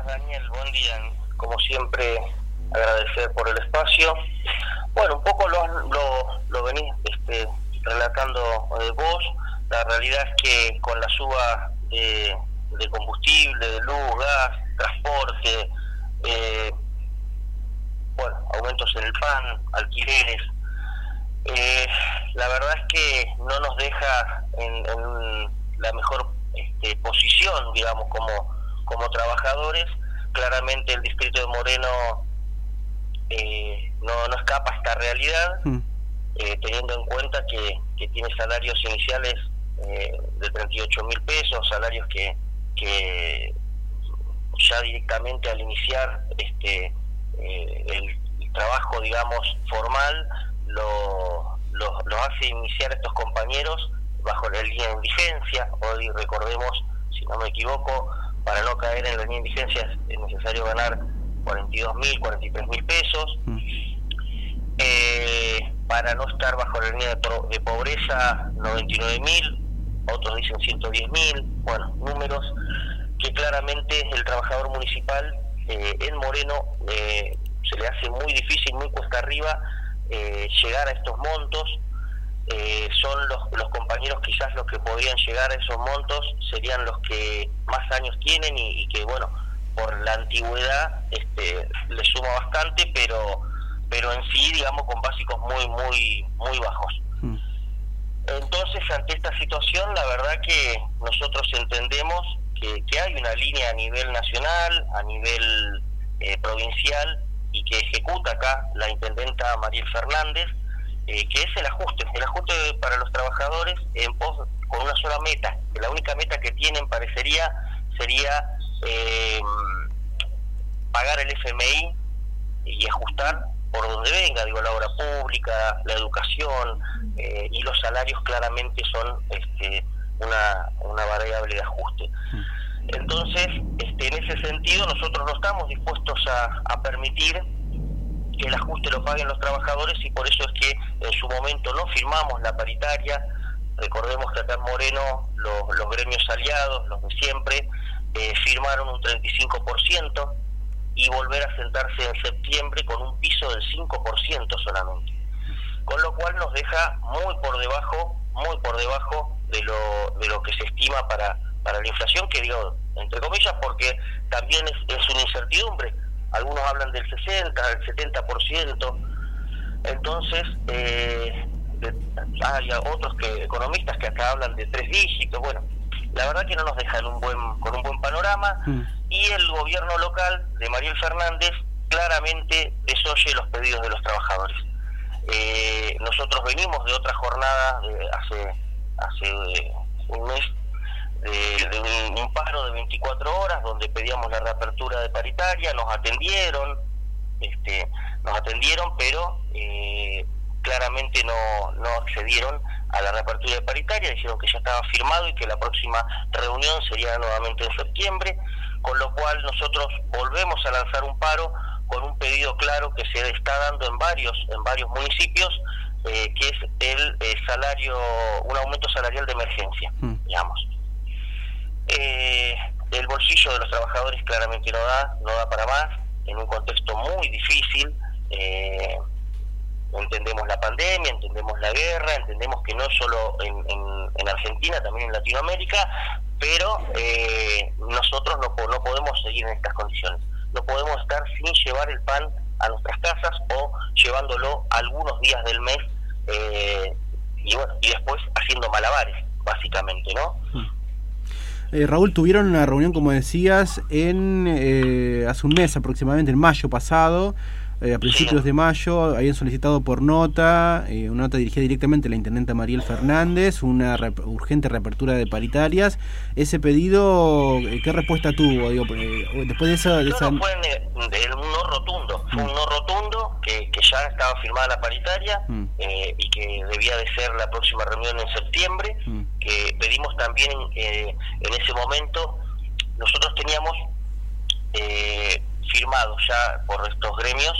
Daniel? Buen día. Como siempre, agradecer por el espacio. Bueno, un poco lo, lo, lo venís este, relatando eh, vos. La realidad es que con la suba de, combustible, de luz, gas, transporte, eh, bueno, aumentos en el pan, alquileres, eh, la verdad es que no nos deja en, la mejor este, posición, digamos, como, como trabajadores. Claramente el distrito de Moreno eh, no, no escapa a esta realidad, mm. eh, teniendo en cuenta que, que tiene salarios iniciales eh, de 38 mil pesos, salarios que, que ya directamente al iniciar este el, trabajo, digamos, formal, lo, lo, hace iniciar estos compañeros bajo la línea de indigencia. Hoy recordemos, si no me equivoco, para no caer en la línea de indigencia es necesario ganar 42 mil, 43 mil pesos. Mm. Eh, para no estar bajo la línea de, pobreza, 99 mil, otros dicen 110 mil, bueno, números que claramente el trabajador municipal eh, en Moreno eh, se le hace muy difícil, muy cuesta arriba eh, llegar a estos montos. Eh, son los, los compañeros quizás los que podrían llegar a esos montos, serían los que más años tienen y, que, bueno, por la antigüedad este, le suma bastante, pero pero en sí, digamos, con básicos muy, muy, muy bajos. Mm. Entonces, ante esta situación, la verdad que nosotros entendemos que, que hay una línea a nivel nacional, a nivel eh, provincial, y que ejecuta acá la intendenta Mariel Fernández, eh, que es el ajuste, el ajuste para los trabajadores en pos, con una sola meta, que la única meta que tienen parecería sería eh, pagar el FMI y ajustar por donde venga, digo, la obra pública, la educación eh, y los salarios claramente son este, una, una variable de ajuste. Mm. Entonces, este, en ese sentido, nosotros no estamos dispuestos a, permitir el ajuste lo paguen los trabajadores y por eso es que en su momento no firmamos la paritaria. Recordemos que acá en Moreno los, gremios aliados, los de siempre, eh, firmaron un 35% y volver a sentarse en septiembre con un piso del 5% solamente. Con lo cual nos deja muy por debajo, muy por debajo de lo, de lo que se estima para para la inflación, que digo, entre comillas, porque también es, una incertidumbre. Algunos hablan del 60, del 70%. Entonces, eh, hay otros que economistas que acá hablan de tres dígitos. Bueno, la verdad que no nos dejan un buen, con un buen panorama. Mm. Y el gobierno local de Mariel Fernández claramente desoye los pedidos de los trabajadores. Eh, nosotros venimos de otra jornada de hace, hace un mes de, un, paro de 24 horas donde pedíamos la reapertura de paritaria, nos atendieron, este, nos atendieron, pero eh, claramente no, no accedieron a la reapertura de paritaria, dijeron que ya estaba firmado y que la próxima reunión sería nuevamente en septiembre, con lo cual nosotros volvemos a lanzar un paro con un pedido claro que se está dando en varios en varios municipios eh, que es el eh, salario un aumento salarial de emergencia mm. digamos eh, el bolsillo de los trabajadores claramente no da, no da para más, en un contexto muy difícil. Eh, entendemos la pandemia, entendemos la guerra, entendemos que no solo en, en, Argentina, también en Latinoamérica, pero eh, nosotros no, no podemos seguir en estas condiciones. No podemos estar sin llevar el pan a nuestras casas o llevándolo algunos días del mes eh, y bueno y después haciendo malabares básicamente no mm. Eh, Raúl, tuvieron una reunión, como decías, en eh, hace un mes aproximadamente, en mayo pasado, eh, a principios de mayo, habían solicitado por nota, una nota dirigida directamente a la intendenta Mariel Fernández, una urgente reapertura de paritarias. Ese pedido, ¿qué respuesta tuvo? Digo, después de esa... De esa... No, fue un no rotundo, fue un mm. no rotundo que, que, ya estaba firmada la paritaria mm. y que debía de ser la próxima reunión en septiembre. Mm que pedimos también eh, en ese momento, nosotros teníamos eh, firmado ya por estos gremios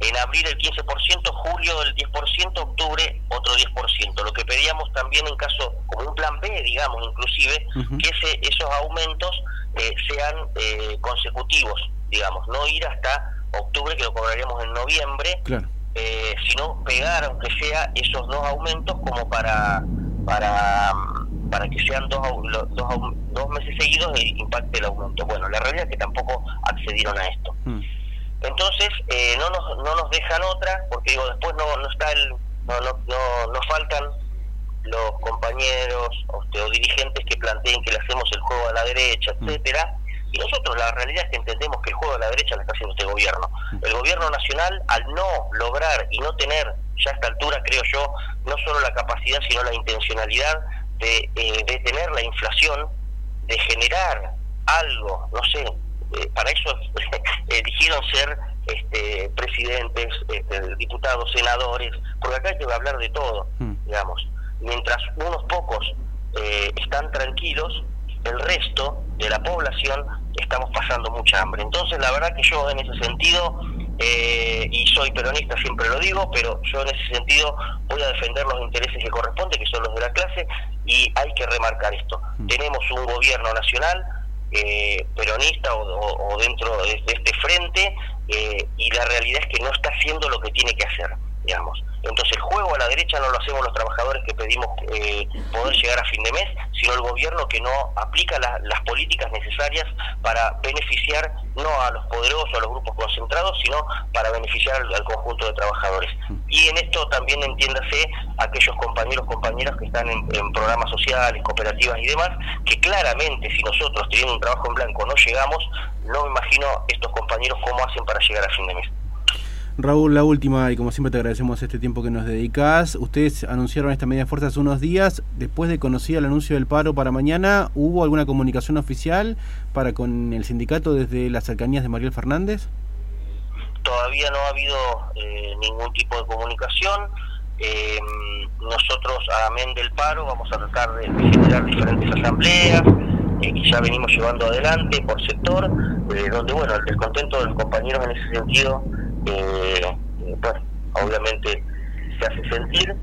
en abril el 15%, julio el 10%, octubre otro 10%. Lo que pedíamos también en caso, como un plan B, digamos, inclusive, que ese, esos aumentos eh, sean eh, consecutivos, digamos, no ir hasta octubre que lo cobraríamos en noviembre, eh, sino pegar aunque sea esos dos aumentos como para para para que sean dos, dos, dos meses seguidos e impacte el aumento. Bueno, la realidad es que tampoco accedieron a esto. Mm. Entonces, no, nos, no nos dejan otra, porque digo, después no, no está el, no, no, no, no faltan los compañeros o, dirigentes que planteen que le hacemos el juego a la derecha, mm. etcétera. Y nosotros la realidad es que entendemos que el juego a la derecha lo está haciendo este gobierno. Mm. El gobierno nacional, al no lograr y no tener ya a esta altura, creo yo, no solo la capacidad, sino la intencionalidad de eh, detener la inflación, de generar algo, no sé, eh, para eso eligieron ser este, presidentes, este, diputados, senadores, porque acá hay que hablar de todo, mm. digamos mientras unos pocos eh, están tranquilos, el resto de la población estamos pasando mucha hambre. Entonces, la verdad que yo en ese sentido, eh, y soy peronista, siempre lo digo, pero yo en ese sentido voy a defender los intereses que corresponden, que son los de la clase, y hay que remarcar esto. Mm. Tenemos un gobierno nacional eh, peronista o, dentro de, este frente, y la realidad es que no está haciendo lo que tiene que hacer, digamos. Entonces el juego a la derecha no lo hacemos los trabajadores que pedimos eh, poder llegar a fin de mes, sino el gobierno que no aplica las políticas necesarias para beneficiar no a los poderosos, a los grupos concentrados, sino para beneficiar al, conjunto de trabajadores. Y en esto también entiéndase aquellos compañeros, compañeras que están en, en programas sociales, cooperativas y demás, que claramente si nosotros teniendo un trabajo en blanco no llegamos, no me imagino estos compañeros cómo hacen para llegar a fin de mes. Raúl, la última, y como siempre te agradecemos este tiempo que nos dedicas. Ustedes anunciaron esta medida de fuerza hace unos días. Después de conocer el anuncio del paro para mañana, ¿hubo alguna comunicación oficial para con el sindicato desde las cercanías de Mariel Fernández? Todavía no ha habido eh, ningún tipo de comunicación. Eh, nosotros, amén del paro, vamos a tratar de generar diferentes asambleas eh, que ya venimos llevando adelante por sector, donde, bueno, el descontento de los compañeros en ese sentido eh, bueno, obviamente se hace sentir.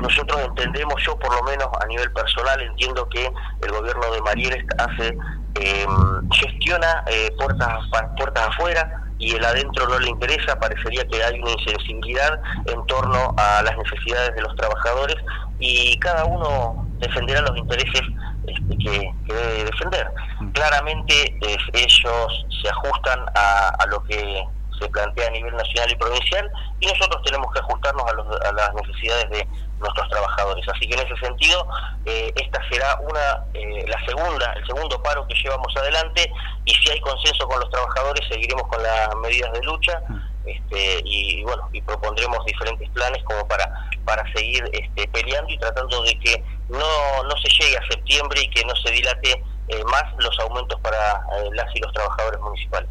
Nosotros entendemos, yo por lo menos a nivel personal entiendo que el gobierno de Mariel hace em, gestiona eh, puertas puertas afuera y el adentro no le interesa, parecería que hay una insensibilidad en torno a las necesidades de los trabajadores y cada uno defenderá los intereses este, que, debe defender. Claramente ellos se ajustan a lo que se plantea a nivel nacional y provincial y nosotros tenemos que ajustarnos a, las necesidades de nuestros trabajadores. Así que en ese sentido, eh, esta será una eh, la segunda, el segundo paro que llevamos adelante y si hay consenso con los trabajadores seguiremos con las medidas de lucha este, y bueno y propondremos diferentes planes como para para seguir este, peleando y tratando de que no no se llegue a septiembre y que no se dilate eh, más los aumentos para las y los trabajadores municipales.